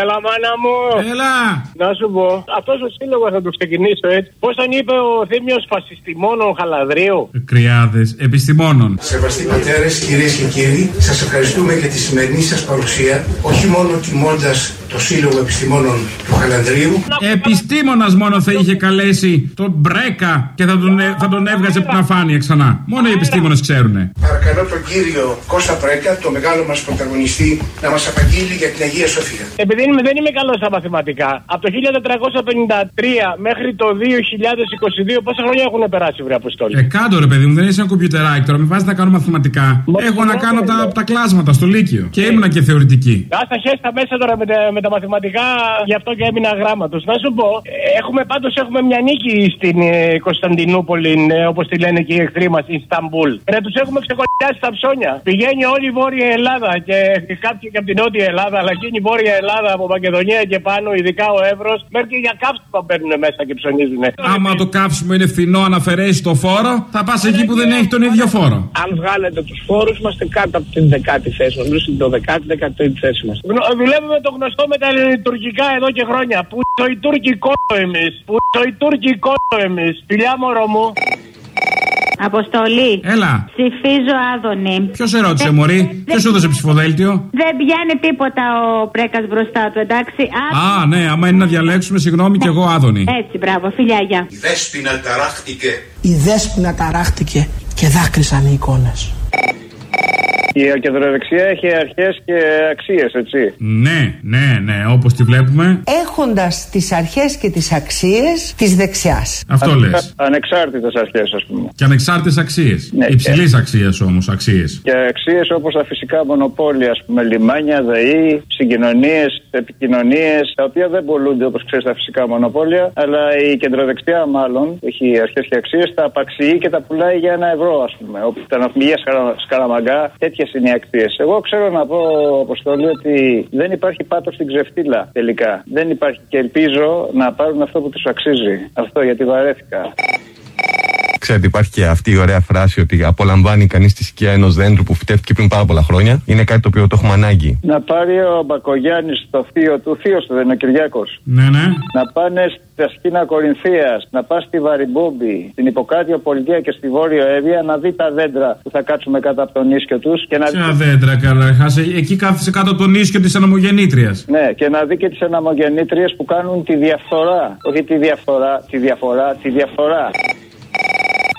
Έλα, μάνα μου. Έλα. Να σου πω, αυτός ο σύλλογος θα το ξεκινήσω έτσι. Πώς τον είπε ο Θήμιος Φασιστημόνων Χαλαδρίου; Κρυάδες επιστημόνων. Σεβαστοί πατέρες, κυρίες και κύριοι, σας ευχαριστούμε για τη σημερινή σας παρουσία, όχι μόνο τιμώντας το Σύλλογο Επιστημόνων του Χαλανδρίου. Επιστήμονας μόνο θα είχε καλέσει τον Μπρέκα και θα τον, ε- θα τον έβγαζε από την αφάνεια ξανά. Μόνο οι επιστήμονες ξέρουνε. Παρακαλώ τον κύριο Κώστα Πρέκα, το μεγάλο μας πρωταγωνιστή, να μας απαγγείλει για την Αγία Σοφία. Επειδή είμαι- δεν είμαι καλός στα μαθηματικά, από το 1453 μέχρι το 2022, πόσα χρόνια έχουν περάσει, βρε Αποστόλη; Ε, κάτω ρε παιδί μου, δεν είσαι ένα κομπιουτεράκι τώρα. Με βάζεις να κάνω μαθηματικά. Έχω να κάνω τα, τα κλάσματα στο Λύκειο. Και ήμουνα και θεωρητική. Άστα χέστα μέσα τώρα με τα, με τα μαθηματικά, γι' αυτό και έμεινα γράμματος. Να σου πω, ε, έχουμε πάντως έχουμε μια νίκη στην ε, Κωνσταντινούπολη, ε, όπως τη λένε και οι εχθροί μας, Ισταμπούλ. Ρε, τους έχουμε ξεκολλιάσει τα ψώνια. Πηγαίνει όλη η Βόρεια Ελλάδα και κάποιοι και από την Νότια Ελλάδα, αλλά εκείνη η Βόρεια Ελλάδα από Μακεδονία και πάνω, ειδικά ο Εύρος, μέχρι και για κάψιμα παίρνουν μέσα και ψωνίζουν. Άμα το κάψιμο είναι φθηνό, αν αφαιρέσει το φόρο, θα πας εκεί που δεν έχει τον ίδιο φόρο. Αν βγάλετε τους φόρους, είμαστε κάτω από την δεκάτη θέση. Νομίζω στην το δεκάτη, δεκατή θέση μας. Γνω- Δουλεύουμε το γνωστό με τα τουρκικά εδώ και χρόνια. Που το οι Τούρκοι κόλλο εμείς. Που το οι Τούρκοι κόλλο εμείς. Φιλιά μωρό μου. Αποστολή. Έλα. Ψηφίζω Άδωνη. Ποιος σε ρώτησε, Μωρή, ποιος σου έδωσε ψηφοδέλτιο; Δεν πιάνει τίποτα ο Πρέκας μπροστά του, εντάξει. Α, Α, ναι, άμα είναι να διαλέξουμε, συγγνώμη και εγώ Άδωνη. Έτσι, μπράβο, φιλιά, γεια. Η δέσποινα ταράχτηκε. Η δέσποινα ταράχτηκε και δάκρυσαν οι εικόνες. Η κεντροδεξιά έχει αρχές και αξίες, έτσι. Ναι, ναι, ναι, όπως τη βλέπουμε. Έχοντας τις αρχές και τις αξίες της δεξιάς. Αυτό λες. Ανεξάρτητες αρχές, ας πούμε. Και ανεξάρτητες αξίες. Ναι, Υψηλής αξίας όμως, αξίες. Και αξίες όπως τα φυσικά μονοπόλια, ας πούμε, λιμάνια, ΔΕΗ, συγκοινωνίες, επικοινωνίες, τα οποία δεν πολλούνται όπως ξέρεις τα φυσικά μονοπόλια, αλλά η κεντροδεξιά, μάλλον, έχει αρχές και αξίες, τα απαξιεί και τα πουλάει για ένα ευρώ, ας πούμε. Όπου τα ναυπηγεία Σκαρα- Σκαραμαγκά, τέτοιε είναι οι αξίες; Εγώ ξέρω να πω, Αποστολή, ότι δεν υπάρχει πάτος στην ξεφτύλα τελικά. Δεν υπάρχει και ελπίζω να πάρουν αυτό που τους αξίζει. Αυτό γιατί βαρέθηκα. Ξέρετε, υπάρχει και αυτή η ωραία φράση ότι απολαμβάνει κανείς τη σκιά ενός δέντρου που φυτεύτηκε πριν πάρα πολλά χρόνια. Είναι κάτι το οποίο το έχουμε ανάγκη. Να πάρει ο Μπακογιάννης το θείο του, θείος του δεν είναι ο Κυριάκος. Ναι, ναι. Να πάνε στα σκήνα Κορινθίας, να πα στη Βαριμπόμπη, στην Υποκάτιο Πολιτεία και στη Βόρειο Εύβοια να δει τα δέντρα που θα κάτσουμε κάτω από τον ίσιο τους και να Ποια δέντρα, καταρχά. Εκεί κάθισε κάτω από τον ίσιο της αναμογεννήτρια. Ναι, και να δει και τις αναμογεννήτριε που κάνουν τη διαφθορά. Όχι τη διαφθορά, τη διαφορά, τη διαφθορά.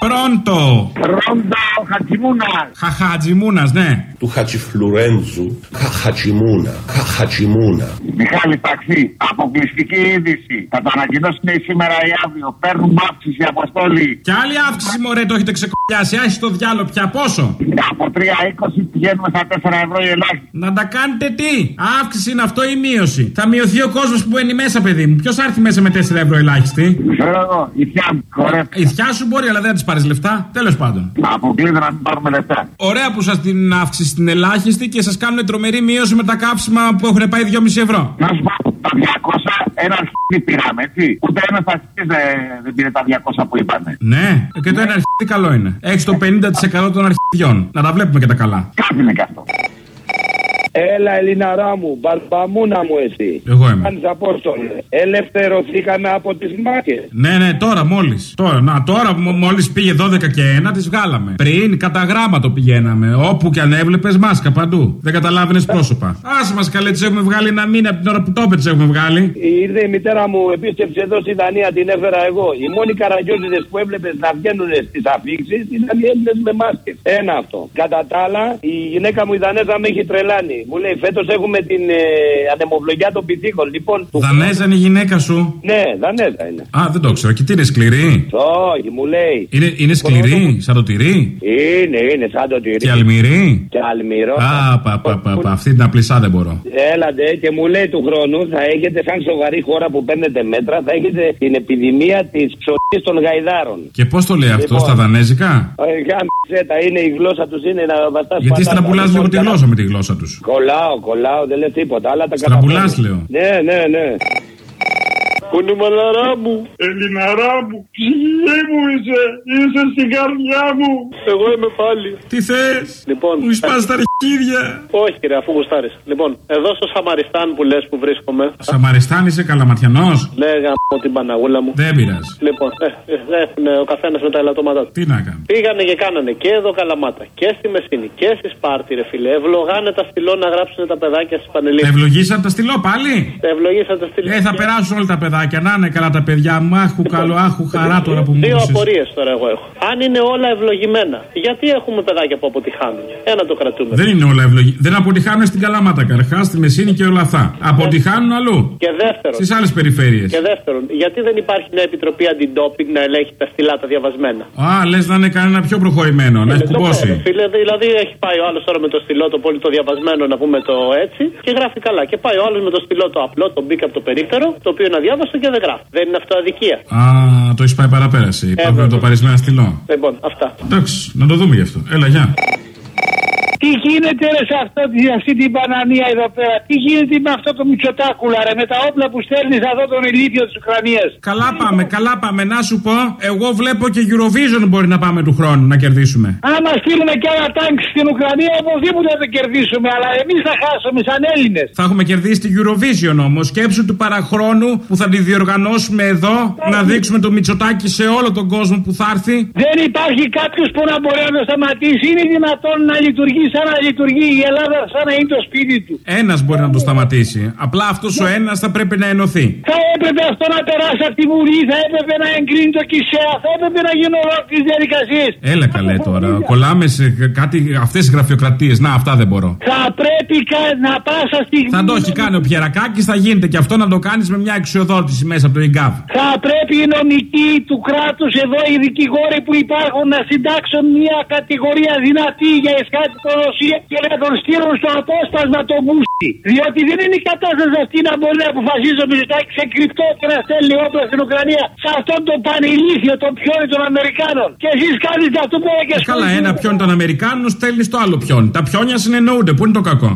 Πρώτο! Ρόντα ο Χατζημούνας. Χαχατζιμούνα, ναι. του Χατζηφλουρέντζου Χαχατσιμούνα. Χαχατσιμούνα. Μιχάλη Ταξί, αποκλειστική είδηση. Θα το ανακοινώσουν σήμερα ή αύριο. Παίρνουν αύξηση αποστόλη. Και άλλη αύξηση, μωρέ, το έχετε ξεκολλιάσει. Άχι το διάλογο πια πόσο; Από 3,20 πηγαίνουμε στα 4 ευρώ η ελάχιστη. Να τα κάνετε τι; Αύξηση είναι αυτό ή μείωση; Θα μειωθεί ο κόσμος που μπαίνει μέσα, παιδί μου. Ποιος θα έρθει μέσα με 4 ευρώ ελάχιστη; Ξέρω εγώ, η θιά μου, χορεύει. Η θιά σου μπορεί, αλλά δεν θα της πάρεις λεφτά; Τέλος πάντων. Αποκλείται να μην πάρουμε λεφτά. Ωραία που σας την αύξηση στην ελάχιστη και σας κάνουν τρομερή μείωση με τα κάψιμα που έχουν πάει 2,5 ευρώ. Να σου πω, τα 200 ένα αρχίδι πήραμε, έτσι. Ούτε ένας αρχίδις δεν, δεν πήρε τα 200 που είπανε. Ναι, και το ένα αρχίδι καλό είναι. Έχεις το 50% των αρχιδιών. Να τα βλέπουμε και τα καλά. Κάτι είναι και αυτό. Έλα, Ελληναρά μου, μπαλμπαμούνα μου εσύ. Εγώ είμαι. Κάνεις απόστολε. Ελευθερωθήκαμε από τις μάχες. Ναι, ναι, τώρα μόλις. Τώρα, να, τώρα μόλις πήγε 12 και 1, τις βγάλαμε. Πριν κατά γράμμα το πηγαίναμε. Όπου και αν έβλεπες, μάσκα παντού. Δεν καταλάβαινες πρόσωπα. Άσε μας καλέ, τι έχουμε βγάλει ένα μήνα από την ώρα που το είπε, τι έχουμε βγάλει. Ήρθε η μητέρα μου επίσκεψη εδώ στη Δανία, την έφερα εγώ. Οι μόνοι καραγκιόζιδες που έβλεπες να βγαίνουν στις αφήξεις ήταν οι Έλληνες με μάσκες. Ένα αυτό. Κατά τα άλλα, η γυναίκα μου η Δανέζα με έχει τρελάνει. Μου λέει φέτος έχουμε την ε, ανεμοβλογιά των πυθίκων. Λοιπόν, του- Δανέζα είναι η γυναίκα σου; Ναι, Δανέζα είναι. Α, δεν το ξέρω. Και τι είναι σκληρή; Όχι, μου λέει. Είναι, είναι σκληρή, σαν το τυρί; Είναι, είναι σαν το τυρί. Και αλμυρή. Και αλμυρό. Α, πα, πα, πα, πα. Αυτή την απλησά δεν μπορώ. Έλατε και μου λέει του χρόνου θα έχετε σαν σοβαρή χώρα που παίρνετε μέτρα θα έχετε την επιδημία της ψωλή των γαϊδάρων. Και πώς το λέει αυτό, Λοιπόν. στα δανέζικα; Ε, Γάμισε τα είναι η γλώσσα τους είναι να βαστά Γιατί στραμπουλά λίγο τη γλώσσα με τη γλώσσα τους. Κολλάω, κολλάω, δεν λέω τίποτα. Αλλά τα Στραμπουλάς, καταφέρνω. λέω. Ναι, ναι, ναι. Πού είναι η μαλαρά μου. Ελληναρά μου, ψυχή μου είσαι, είσαι στην καρδιά μου. Εγώ είμαι πάλι. Τι θες, Λοιπόν, μου σπάς τα αρχίδια. Όχι, κύριε, αφού γουστάρεις. Λοιπόν, εδώ στο Σαμαριστάν που λες που βρίσκομαι. Σαμαριστάν είσαι καλαματιανός; Ναι, γαμώ την Παναγούλα μου. Δεν πειράζει. Λοιπόν, ε, ε, έχουν ο καθένας με τα ελαττώματά του. Τι να κάνω. Πήγανε και κάνανε και εδώ Καλαμάτα και στη Μεσίνη και στη Σπάρτη, ρε φίλε. Ευλογάνε τα στυλό να γράψουν τα παιδάκια στις πανελίδε. Ευλογήσαν τα στυλό πάλι; Ευλογήσαν τα στυλό. Ε, θα περάσουν όλα τα παιδάκια. Να είναι καλά τα παιδιά μου. Άχου καλό, άχου χαρά τώρα που μου Δύο έδωσες. απορίες τώρα εγώ έχω. Αν είναι όλα ευλογημένα, γιατί έχουμε παιδάκια που αποτυχάνουν; Ένα το κρατούμε. Δεν είναι όλα ευλογή. Δεν αποτυχάνουν στην Καλαμάτα καρχάς, στη Μεσίνη και όλα αυτά. Αποτυχάνουν αλλού. Και δεύτερον, Στις άλλες περιφέρειες. και δεύτερον, γιατί δεν υπάρχει μια επιτροπή αντιντόπινγκ να ελέγχει τα στυλά τα διαβασμένα; Α, λες να είναι κανένα πιο προχωρημένο, να έχει Ε, το κουμπώσει. ξέρω, φίλε, δηλαδή έχει πάει ο άλλος τώρα με το στυλό το πολύ το διαβασμένο, να πούμε το έτσι, και γράφει καλά. Και πάει ο άλλος με το στυλό το απλό, το μπήκα από το περίπτερο, το οποίο είναι αδιάβαστο και δεν γράφει. Δεν είναι αυτό αδικία. Α, το έχεις πάει παραπέραση. Πάμε να το πάρεις με ένα στυλό. Λοιπόν, αυτά. Εντάξει, να το δούμε γι' αυτό. Έλα, γεια. Τι γίνεται ρε σε αυτό, σε αυτή την πανανία εδώ πέρα, τι γίνεται με αυτό το μυτσοτάκουλα ρε, με τα όπλα που στέλνεις εδώ τον ηλίθιο της Ουκρανίας; Καλά πάμε, καλά πάμε. Να σου πω, εγώ βλέπω και Eurovision μπορεί να πάμε του χρόνου να κερδίσουμε. Άμα στείλουμε και ένα τάγκ στην Ουκρανία, οπωσδήποτε θα το κερδίσουμε, αλλά εμείς θα χάσουμε σαν Έλληνες. Θα έχουμε κερδίσει τη Eurovision όμως. Σκέψου του παραχρόνου που θα τη διοργανώσουμε εδώ, να δείξουμε το Μητσοτάκι σε όλο τον κόσμο που θα έρθει. Δεν υπάρχει κάποιος που να μπορεί να το σταματήσει. Είναι δυνατόν να λειτουργεί σαν να λειτουργεί η Ελλάδα, σαν να είναι το σπίτι του. Ένας μπορεί να το σταματήσει. Απλά αυτός ο ένας θα πρέπει να ενωθεί. Θα έπρεπε αυτό να περάσει από τη Βουλή, θα έπρεπε να εγκρίνει το ΚΙΣΕΑ, θα έπρεπε να γίνουν ολόκληρε διαδικασίες. Έλα καλέ τώρα. Κολλάμε σε κάτι αυτές τι γραφειοκρατίες. Να, αυτά δεν μπορώ. Θα πρέπει κα- να πάσα στιγμή. Θα το έχει κάνει ο Πιερακάκης, θα γίνεται και αυτό να το κάνεις με μια εξοδότηση μέσα από το ΕΓΚΑΒ. Θα πρέπει οι νομικοί του κράτους εδώ, οι δικηγόροι που υπάρχουν, να συντάξουν μια κατηγορία δυνατή για εσχάτικοδοσία και να τον στείλουν στο απόσπασμα το μπούστι. Διότι δεν είναι η κατάσταση αυτή να μπορεί να αποφασίζει ο Μητσοτάκη σε κρυπτό και να στέλνει όπλα στην Ουκρανία σε αυτόν τον πανηλήθιο, τον πιόνι των Αμερικάνων. Και εσείς κάνετε αυτό που έλεγε Ε, Καλά, ένα πιόνι των Αμερικάνων στέλνεις στο άλλο πιόνι. Τα πιόνια συνεννοούνται. Πού είναι το κακό;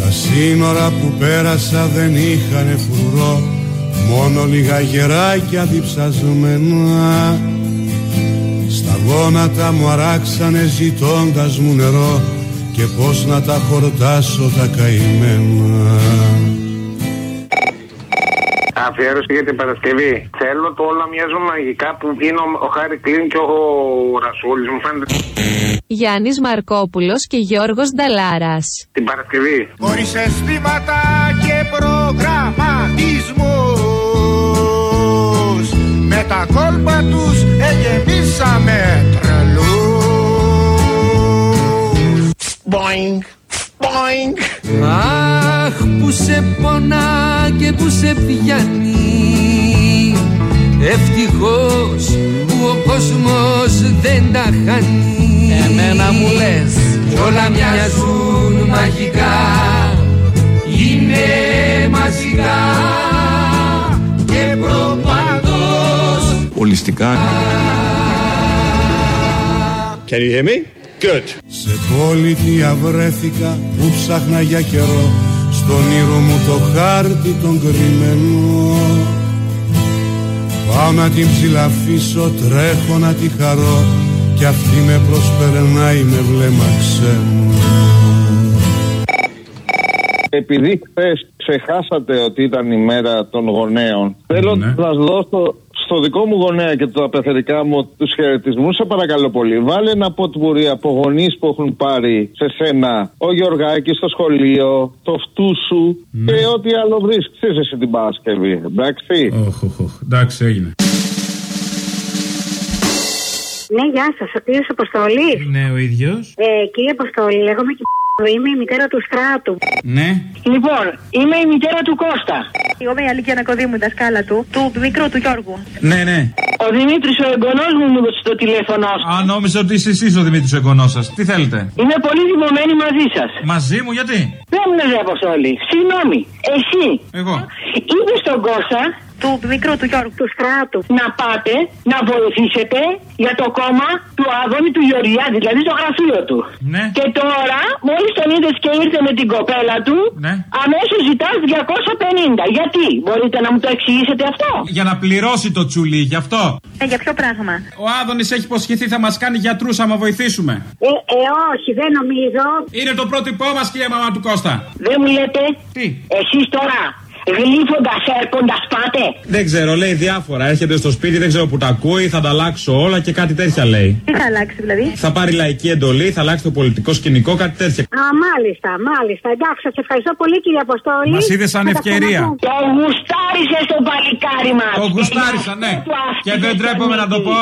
Τα σύνορα που πέρασα δεν είχαν φρουρό Μόνο λίγα γεράκια διψασμένα Στα γόνατα μου αράξανε ζητώντας μου νερό Και πως να τα χορτάσω τα καημένα Αφιέρωση για την Παρασκευή. Θέλω το όλα μοιάζουν μαγικά που είναι ο, ο Χάρη Κλίν και ο, ο Ρασούλης. Μου φαίνεται Γιάννης Μαρκόπουλος και Γιώργος Νταλάρας. την Παρασκευή. Χωρίς αισθήματα και προγραμματισμούς Με τα κόλπα τους εγεμίσαμε τρελούς Boing, boing Αχ που σε πονά και που σε πιάνει Ευτυχώς που ο κόσμος δεν τα χάνει Εμένα μου λες Κι όλα μοιάζουν μαγικά Είναι μαζικά Και προπαντός Ολιστικά. Can you hear me? Good. Σε πολιτεία βρέθηκα που ψάχνα για καιρό Στον ήρω μου το χάρτη τον κρυμμένο Πάω να την ψηλαφίσω, τρέχω να τη χαρώ Κι αυτή με προσπερνάει με βλέμμα ξένο Επειδή χθες ξεχάσατε ότι ήταν η μέρα των γονέων, θέλω να σας δώσω στο δικό μου γονέα και τα πεθερικά μου τους χαιρετισμού. Σε παρακαλώ πολύ. Βάλε ένα ποτπουρί από γονείς που έχουν πάρει σε σένα ο Γιωργάκη στο σχολείο, το φτού σου και ό,τι άλλο βρίσκεις εσύ την Παρασκευή. Εντάξει; Οχ, οχ, οχ. Εντάξει, έγινε. Ναι, γεια σας. Ο κύριος Αποστολή. Ναι, ο ίδιος. Ε, κύριε Αποστολή, λέγομαι και είμαι η μητέρα του Στράτου. Ναι. Λοιπόν, είμαι η μητέρα του Κώστα. Εγώ είμαι η Αλίκη Ανακοδήμου, η δασκάλα του, του μικρού του Γιώργου. Ναι, ναι. Ο Δημήτρης, ο εγγονός μου, μου έδωσε το τηλέφωνο. Α, νόμιζα ότι είσαι εσείς ο Δημήτρης ο εγγονός σας. Τι θέλετε; Είμαι πολύ θυμωμένη μαζί σας. Μαζί μου, γιατί; Δεν μου λέει Αποστολή. Συγγνώμη, εσύ Εγώ. είπε στον Κώστα; Του μικρού του Γιώργου. Τους στράτου. Να πάτε να βοηθήσετε για το κόμμα του Άδωνη του Γεωργιάδη, δηλαδή το γραφείο του. Ναι. Και τώρα, μόλις τον είδες και ήρθε με την κοπέλα του, Ναι. αμέσως ζητάς 250. Γιατί, μπορείτε να μου το εξηγήσετε αυτό; Για να πληρώσει το τσουλί, γι' αυτό. Ε, για ποιο πράγμα; Ο Άδωνης έχει υποσχεθεί θα μας κάνει γιατρούς άμα βοηθήσουμε. Ε, ε, όχι, δεν νομίζω. Είναι το πρότυπό μας, κυρία Μαμά του Κώστα. Δεν μου λέτε. Τι; Εσείς τώρα, γλύφοντας, έρχοντας πάτε. Δεν ξέρω, λέει διάφορα. Έρχεται στο σπίτι, δεν ξέρω που τα ακούει, θα τα αλλάξω όλα και κάτι τέτοια λέει. Τι θα αλλάξει δηλαδή; Θα πάρει λαϊκή εντολή, θα αλλάξει το πολιτικό σκηνικό, κάτι τέτοια. Α, μάλιστα, μάλιστα. Εντάξει, σας ευχαριστώ πολύ κύριε Αποστόλη. Μας είδες σαν Θα τα ευκαιρία. ξαναπούμε. Το γουστάρισες στο παλικάρι μας. Το γουστάρισα, ναι. Και δεν τρέπομαι να το πω.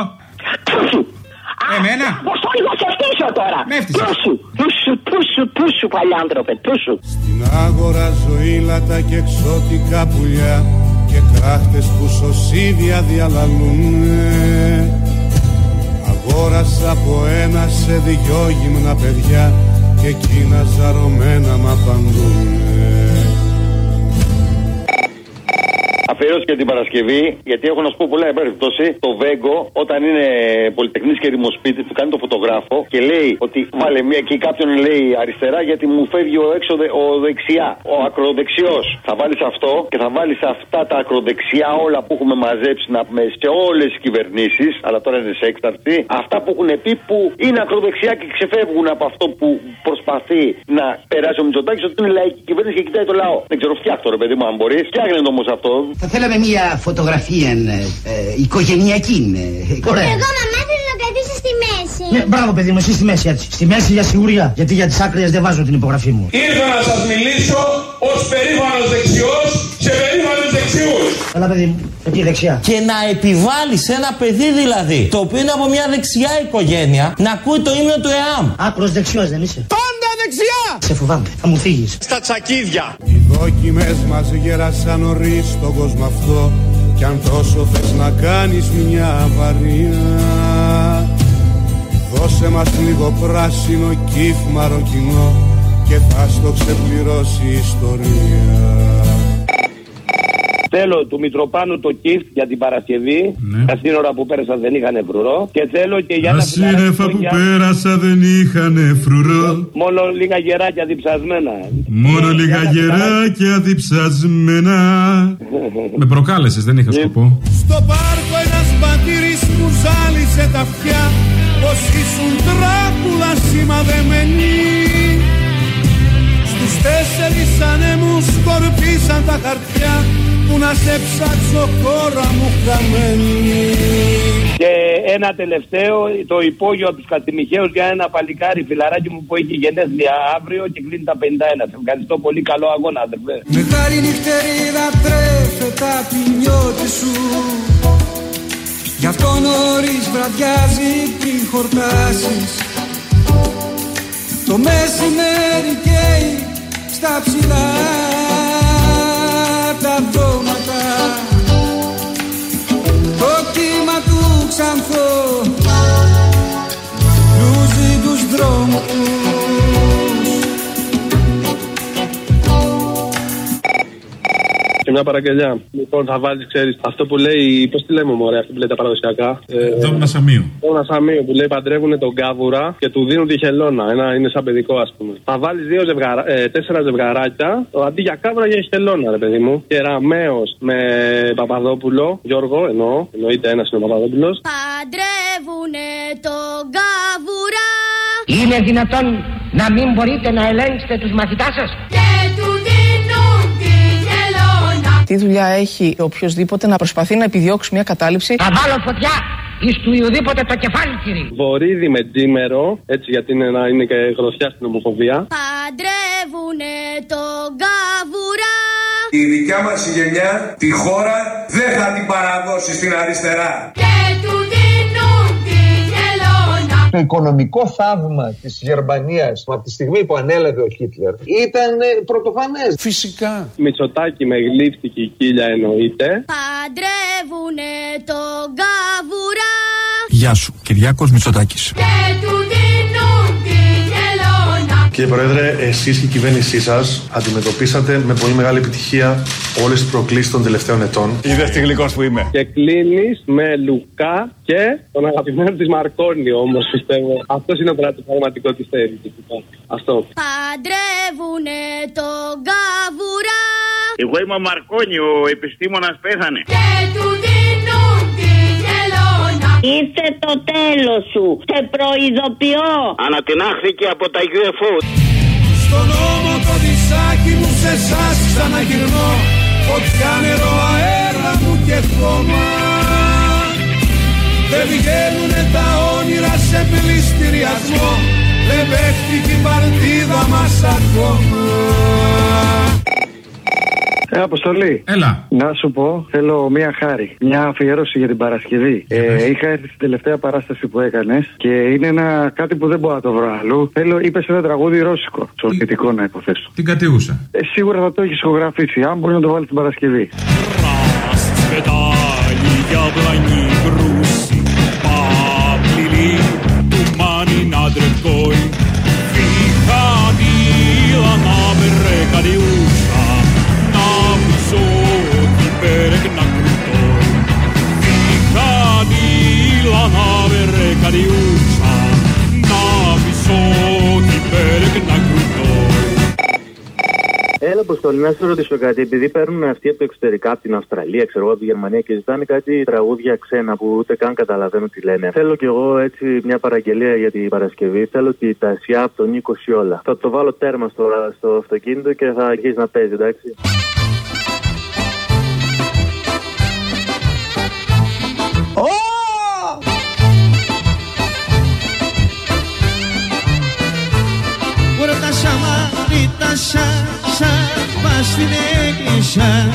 Εμένα. Αποστόλη, θα σε φτύσω τώρα. Με έφτυσες. Πούσου, πούσου, πούσου, πούσου, παλιάνθρωπε, πούσου. Στην άγορα ζωήλατα και εξώτικα πουλιά και κράχτες που σωσίδια διαλαλούνε Αγόρασα από ένα σε δυο γυμνα παιδιά και εκείνα ζαρωμένα μ' απαντούνε Αφιέρωση και την Παρασκευή, γιατί έχω να σου πω πολλά περιπτώσει. Το Βέγκο, όταν είναι πολυτεχνής και δημοσπίτη, του κάνει το φωτογράφο και λέει ότι βάλε μια και κάποιον λέει αριστερά γιατί μου φεύγει ο έξω δε- ο δεξιά. Ο ακροδεξιός. Θα βάλεις αυτό και θα βάλεις αυτά τα ακροδεξιά όλα που έχουμε μαζέψει να πούμε σε όλες τις κυβερνήσεις, αλλά τώρα είναι σε έκταρτη. Αυτά που έχουν πει που είναι ακροδεξιά και ξεφεύγουν από αυτό που προσπαθεί να περάσει ο Μητσοτάκης ότι είναι λαϊκή κυβέρνηση και κοιτάει το λαό. Δεν ξέρω, φτιάχτω ρε παιδί μου αν μπορείς. Φτιάχνει το όμως αυτό. Θα θέλαμε μια φωτογραφία ε, ε, οικογενειακή. Ε, ωραία. Εγώ μαμά θέλω να καθίσω στη μέση. Ναι, μπράβο παιδί μου, εσύ στη μέση έτσι. Στη μέση για σιγουριά. Γιατί για τις άκρες δεν βάζω την υπογραφή μου. Ήρθα να σας μιλήσω ως περήφανος δεξιός σε περήφανους δεξιούς. Έλα παιδί μου, εκεί δεξιά. Και να επιβάλλεις σε ένα παιδί δηλαδή, το οποίο είναι από μια δεξιά οικογένεια, να ακούει το ύμνο του ΕΑΜ. Άκρος δεξιός δεν είσαι. Πάντα δεξιά! Σε φοβάμαι, θα μου φύγεις. Στα τσακίδια. Οι δόκιμες μας γέρασαν νωρίς στον κόσμο αυτό. Κι αν τόσο θες να κάνεις μια αβαρία Δώσε μας λίγο πράσινο κύφ μαροκινό Και θα στο ξεπληρώσει η ιστορία Θέλω του Μητροπάνου το κιφ για την Παρασκευή. Τα σύνορα που πέρασαν δεν είχαν φρουρό. Και θέλω και για Τα τα σύννεφα που πέρασα δεν είχαν φρουρό. Μόνο λίγα γεράκια διψασμένα. Μόνο λίγα γεράκια διψασμένα. Με προκάλεσες, δεν είχα σκοπό. Στο πάρκο ένας μπατήρης μου ζάλισε τα αυτιά Πως ήσουν τράκουλα σημαδεμένοι Στους τέσσερις ανέμους σκορπίσαν τα χαρτιά Που να σε ψάξω χώρα μου χαμένη Και ένα τελευταίο, το υπόγειο από τους Κατημιχαίους για ένα παλικάρι φιλαράκι μου που έχει γενέθλια αύριο και κλείνει τα 51. Σε ευχαριστώ πολύ. Καλό αγώνα, αδερφέ. Μεγάλη νυχτερίδα τρέφε τα ποινιώτη σου Γι' αυτό νωρίς βραδιάζει πριν χορτάσεις Το μεσημέρι καίει στα ψηλά τα δώματα. Το κύμα του ξανθό. Λούζει τους δρόμους Και μια παραγγελιά. Λοιπόν, θα βάλεις, ξέρεις, αυτό που λέει. Πώς τη λέμε, μωρέ, αυτό που λέει τα παραδοσιακά; Ε, Δόμνα Σαμίου. Ένα σαμίο που λέει παντρεύουν τον κάβουρα και του δίνουν τη χελώνα. Ένα είναι σαν παιδικό, ας πούμε. Θα βάλεις δύο ζευγαρα... ε, τέσσερα ζευγαράκια, αντί για κάβουρα για χελώνα, ρε παιδί μου. Και ραμαίο με Παπαδόπουλο, Γιώργο, εννοώ. Εννοείται ένας είναι ο Παπαδόπουλος. Παντρεύουνε τον καβουρά Είναι δυνατόν να μην μπορείτε να ελέγξετε τους μαθητάς σας; Τι δουλειά έχει οποιοδήποτε να προσπαθεί να επιδιώξει μια κατάληψη. Θα βάλω φωτιά εις του Ιουδήποτε το κεφάλι κύριε. Βορύδι με τζίμερο, έτσι γιατί είναι, ένα, είναι και γροθιά στην ομοφοβία. Παντρεύουνε τον καβουρά Η δικιά μας η γενιά τη χώρα δεν θα την παραδώσει στην αριστερά. και Το οικονομικό θαύμα της Γερμανίας από τη στιγμή που ανέλαβε ο Χίτλερ ήταν ε, πρωτοφανές. Φυσικά. Μητσοτάκι με γλύφτηκε η κύλια εννοείται. Παντρεύουνε τον καβουρά Γεια σου, Κυριάκος Μητσοτάκης. Κύριε Πρόεδρε, εσείς και η κυβέρνησή σας αντιμετωπίσατε με πολύ μεγάλη επιτυχία όλες τις προκλήσεις των τελευταίων ετών. Είδε τι γλυκό που είμαι. Και κλείνεις με Λουκά και τον αγαπημένο της Μαρκόνι όμως, πιστεύω. Αυτός είναι το πραγματικό της θέληση. Αυτό. Παντρεύουνε τον καβουρά. Εγώ είμαι ο Μαρκόνι, ο επιστήμονας πέθανε. Και του δίνουν τη γελώνα. Ήρθε το τέλος σου. Σε προειδοποιώ. Ανατινάχθηκε από τα UFO. Στον νόμο το δισάκι μου σε εσάς ξαναγυρνώ Φωτιά νερό αέρα μου και χώμα Δεν βγαίνουνε τα όνειρα σε πληστηριασμό Δεν παίχτηκε η παρτίδα μας ακόμα Ε, Αποστολή. Έλα. Να σου πω, θέλω μία χάρη. Μια αφιέρωση για την Παρασκευή. Ε, είχα έρθει στην τελευταία παράσταση που έκανε και είναι ένα κάτι που δεν μπορώ να το βρω αλλού. Θέλω, είπε ένα τραγούδι ρώσικο. Σοβιετικό να υποθέσω. Την κατηγούσα. Ε, σίγουρα θα το έχει ηχογραφήσει. Αν μπορεί να το βάλει την Παρασκευή. Расцветали яблони грусти, поплели туманы над рекой. Έλα na wysoki Έλα, Αποστολή, να σα ρωτήσω κάτι. Επειδή παίρνουν αυτοί από το εξωτερικά, από την Αυστραλία, ξέρω εγώ, από τη Γερμανία και ζητάνε κάτι τραγούδια ξένα που ούτε καν καταλαβαίνω τι λένε. Θέλω κι εγώ έτσι μια παραγγελία για την Παρασκευή. Θέλω τη τασιά από τον Νίκο Σιόλα. Θα το βάλω τέρμα στο, στο αυτοκίνητο και θα αρχίσει να παίζει, εντάξει. Σαμαρίτα σαν σαν πας στην εκκλησιά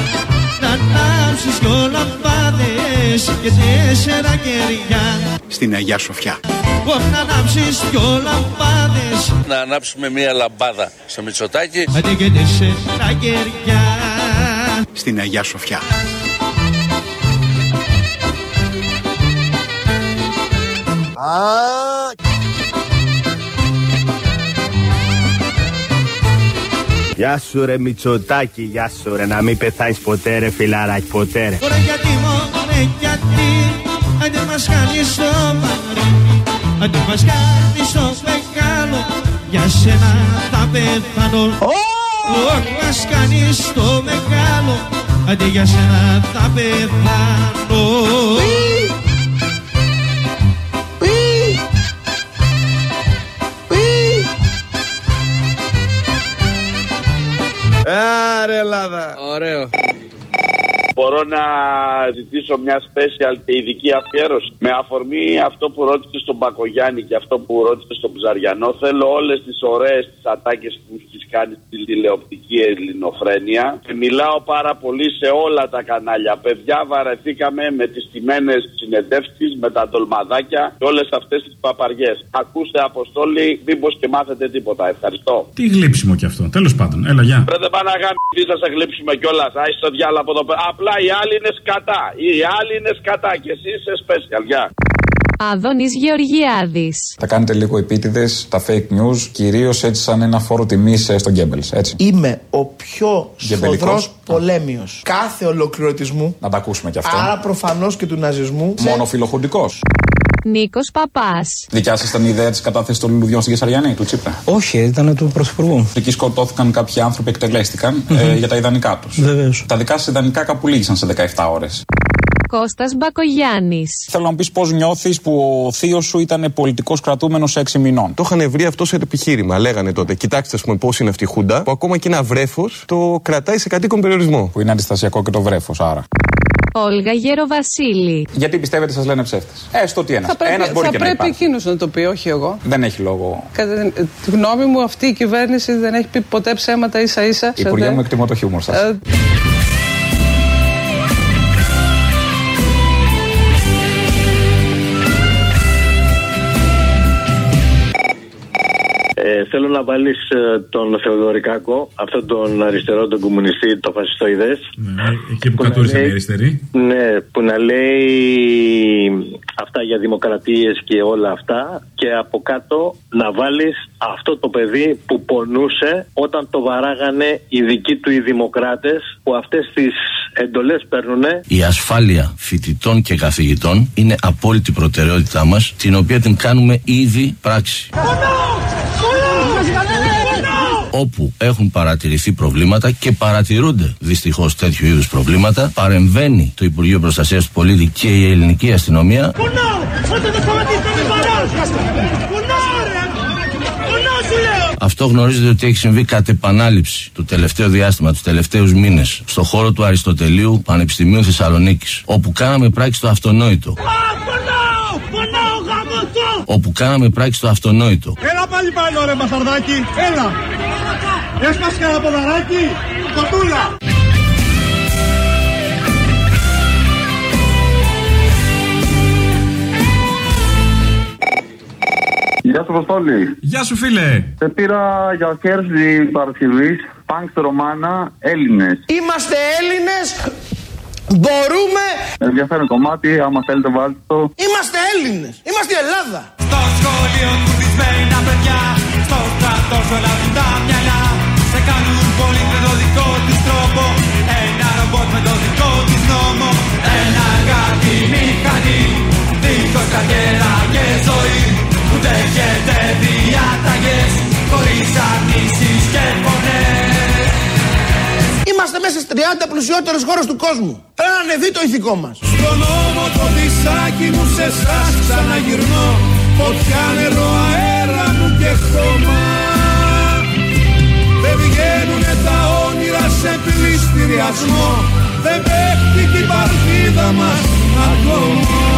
Να ανάψεις δυο λαμπάδες και τέσσερα κεριά Στην Αγία Σοφιά. Ω, Να ανάψεις δυο λαμπάδες Να ανάψουμε μία λαμπάδα στο Μητσοτάκι. Αντί και τέσσερα κεριά Στην Αγία Σοφιά. Γεια σου ρε Μητσοτάκη, γεια σου ρε, να μην πεθάνεις ποτέ ρε φιλαράκι, ποτέ ρε. Ωραία γιατί μωρέ γιατί. Άντε μας κάνεις το μαρί Άντε μας κάνεις το μεγάλο. Για σένα θα πεθάνω. Όχι μας κάνεις το μεγάλο. Άντε για σένα θα πεθάνω Άρε Ελλάδα. Ωραίο. Μπορώ να ζητήσω μια special και ειδική αφιέρωση. Με αφορμή αυτό που ρώτησε στον Μπακογιάννη και αυτό που ρώτησε στον Ψαριανό, θέλω όλες τις ωραίες τις ατάκες που τι κάνει στη τηλεοπτική ελληνοφρένεια. Και μιλάω πάρα πολύ σε όλα τα κανάλια. Παιδιά, βαρεθήκαμε με τις τιμένε συνεντεύξεις, με τα τολμαδάκια και όλες αυτές τις παπαριές. Ακούστε, Αποστόλη, μήπως και μάθετε τίποτα. Ευχαριστώ. Τι γλύψιμο κι αυτό. Τέλος πάντων. Έλα, γεια. Ρε δεν πάνε να γάμψει, θα σε γλύψουμε κιόλας. Άι στο διάλογο από εδώ πέρα. Απλά οι άλλοι είναι σκατά. Οι άλλοι είναι σκατά και εσύ είσαι special. Γεια. Άδωνης Γεωργιάδης. Θα κάνετε λίγο επίτηδες τα fake news, κυρίως έτσι σαν ένα φόρο τιμής στον Γκέμπελς. Έτσι. Είμαι ο πιο Γεμπελικός. σφοδρός πολέμιος κάθε ολοκληρωτισμού Να τα ακούσουμε κι αυτό. άρα προφανώς και του ναζισμού Μόνο φιλοχουντικός. Νίκος Παπάς. Δικιά σας ήταν η ιδέα της κατάθεσης των λουλουδιών στην Κεσαριανή, του Τσίπρα; Όχι, ήταν του Πρωθυπουργού. Εκεί σκοτώθηκαν κάποιοι άνθρωποι, εκτελέστηκαν ε, για τα ιδανικά τους. Βεβαίως. Τα δικά σας ιδανικά κάπου λύγησαν σε 17 ώρες. Κώστας Μπακογιάννης. Θέλω να μου πεις πώς νιώθεις που ο θείος σου ήταν πολιτικός κρατούμενος 6 μηνών. Το είχαν βρει αυτό σε επιχείρημα. Λέγανε τότε, κοιτάξτε, ας πούμε, πώς είναι αυτή η Χούντα, που ακόμα και ένα βρέφος το κρατάει σε κατοίκον περιορισμό. Που είναι αντιστασιακό και το βρέφος, άρα. Όλγα Γεροβασίλη. Γιατί πιστεύετε σας λένε ψεύτες; Έστω ότι ένας. Θα πρέπει, Ένας μπορεί θα και να πρέπει υπάρχει. εκείνος να το πει, όχι εγώ. Δεν έχει λόγο. Κατά τη- τη γνώμη μου, αυτή η κυβέρνηση δεν έχει πει ποτέ ψέματα ίσα ίσα. Η Υπουργέ μου εκτιμώ το χιούμορ σας. Θέλω να βάλεις τον Θεοδωρικάκο, αυτόν τον αριστερό, τον κομμουνιστή, το φασιστοειδές. Ναι, εκεί που κατούρισαν οι αριστεροί. Ναι, που να λέει αυτά για δημοκρατίες και όλα αυτά. Και από κάτω να βάλεις αυτό το παιδί που πονούσε όταν το βαράγανε οι δικοί του οι δημοκράτες που αυτές τις εντολές παίρνουν. Η ασφάλεια φοιτητών και καθηγητών είναι απόλυτη προτεραιότητά μας, την οποία την κάνουμε ήδη πράξη. Όπου έχουν παρατηρηθεί προβλήματα και παρατηρούνται δυστυχώς τέτοιου είδους προβλήματα, παρεμβαίνει το Υπουργείο Προστασίας του Πολίτη και η ελληνική αστυνομία. Αυτό γνωρίζετε ότι έχει συμβεί κατ' επανάληψη το τελευταίο διάστημα, τους τελευταίους μήνες, στο χώρο του Αριστοτελείου Πανεπιστημίου Θεσσαλονίκης, όπου κάναμε πράξη το αυτονόητο. Όπου κάναμε πράξη το αυτονόητο. Έλα πάλι πάνω ρε μπασταρδάκι, έλα. Έσπασε κανένα ποδαράκι, κοτούλα. Γεια σου, Αποστόλη. Γεια σου, φίλε. Σε πήρα για κέρδη Παρασκευής. Πανκ Ρωμάνα, Έλληνες. Είμαστε Έλληνες. Μπορούμε. Ενδιαφέρον κομμάτι, άμα θέλετε βάλτε το. Είμαστε Έλληνες. Είμαστε η Ελλάδα. Στο σχολείο κουμπισμένα παιδιά Στο στρατό σου αλλάζουν τα μυαλά Σε κάνουν πολύ με το δικό τους τρόπο. Ένα ρομπότ με το δικό τους νόμο. Ένα γάτι μηχανή Δίχως καριέρα και ζωή. Που δέχεται διάταγες Χωρίς αρνήσεις και φωνές. Είμαστε μέσα στις 30 πλουσιότερες χώρες του κόσμου. Πρέπει να ανεβεί το ηθικό μας. Στον νόμο το δισάκι μου σε εσάς ξαναγυρνώ. Φωτιά νερό αέρα μου και χώμα δεν βγαίνουνε τα όνειρα σε πληστηριασμό. Δεν πέφτει την παρτίδα μας ακόμα.